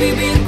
baby